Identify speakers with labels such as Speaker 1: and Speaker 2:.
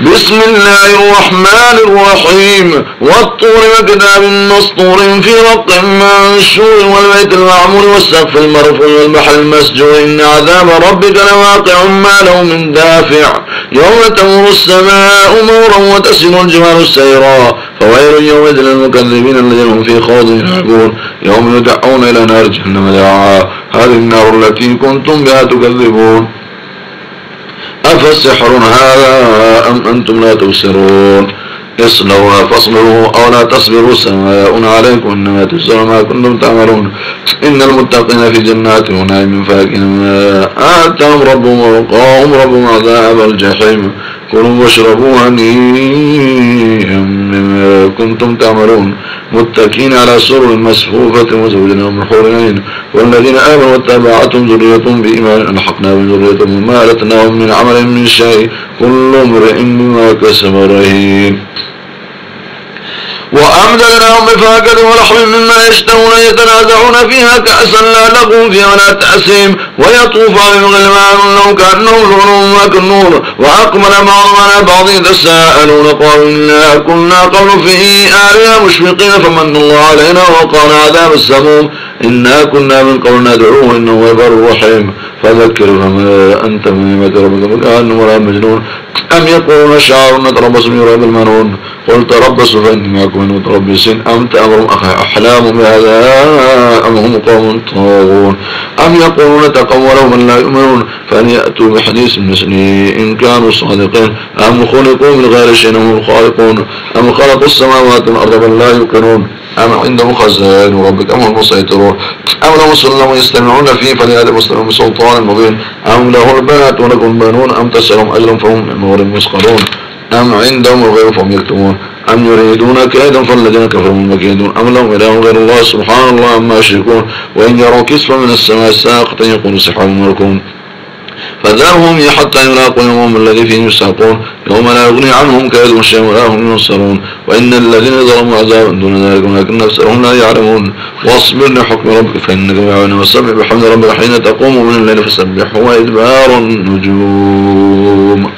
Speaker 1: بسم الله الرحمن الرحيم. والطور وكتاب مسطور في رق منشور والبيت المعمور والسقف المرفوع والبحر المسجور. إن عذاب ربك لواقع ما له من دافع. يوم تمر السماء مورا وتسر الجبال سيرا فويل يومئذ للمكذبين الذين هم في خوض يلعبون. يوم يدعون إلى نار جهنم دعا هذه النار التي كنتم بها تكذبون. أفالسحر هذا أم أنتم لا تبصرون؟ اصلوها فاصبروا أو لا تصبروا سواء عليكم إنما تجزون ما كنتم تعملون. إن المتقين في جنات ونعيم فاكهين ما آتاهم ربهم ووقاهم ربهم عذاب الجحيم. كلوا واشربوا هنيئا مما كنتم تعملون. متكين على سر مسفوفة وزوجناهم من حور والذين آمنوا واتبعتهم ذريتهم بإيمان ألحقنا بذريتهم وما ألتناهم من عمل من شيء. كل امرئ بما كسب رهين. وأمددناهم بفاكهة ولحم مما يشتهون يتنازعون فيها كأسا لا لغو فيها ولا تأسيم ويطوف عليهم غلمان لو كأنهم لؤلؤ مكنون وأقبل بعضهم على بعض يتساءلون قالوا إنا كنا قبل في آلهة مشفقين فمن الله علينا وقال عذاب السموم إنا كنا من قبل ندعوه إنه هو البر الرحيم فذكر فما أنت من نعمة ربك كأنه ولا مجنون أم يقولون شعر نتربص من رب المنون قل تربصوا فإني معكم من متربصين أم تأمرهم أحلام بهذا أم هم قوم طاغون. أم يقولون تقولوا من لا يؤمنون. فأن يأتوا بحديث مثله إن كانوا صادقين. أم خلقوا من غير شيء هم الخالقون أم خلقوا السماوات والأرض بل لا يوقنون. أم عندهم خزائن ربك أم هم المسيطرون أم لهم سلم يستمعون فيه فليأت مسلم بسلطان مبين. أم له البنات ولكم البنون أم تسألهم أجرا فهم من نور مثقلون أم عندهم الغيب فهم يكتمون أم يريدون كيدا فالذين كفروا مكيدون أم لهم إله غير الله؟ سبحان الله عما يشركون. وإن يروا كسفا من السماء ساقطا يقول سحاب مركون فذرهم حتى يلاقوا يومهم الذي فيه يساقون. يوم لا يغني عنهم كيدهم شيئا ولا هم ينصرون. وإن الذين ظلموا عذاب دون ذلك ولكن أكثرهم لا يعلمون. واصبر لحكم ربك فإنك معنا وسبح بحمد ربك حين تقوم من الليل فسبح وإدبار النجوم.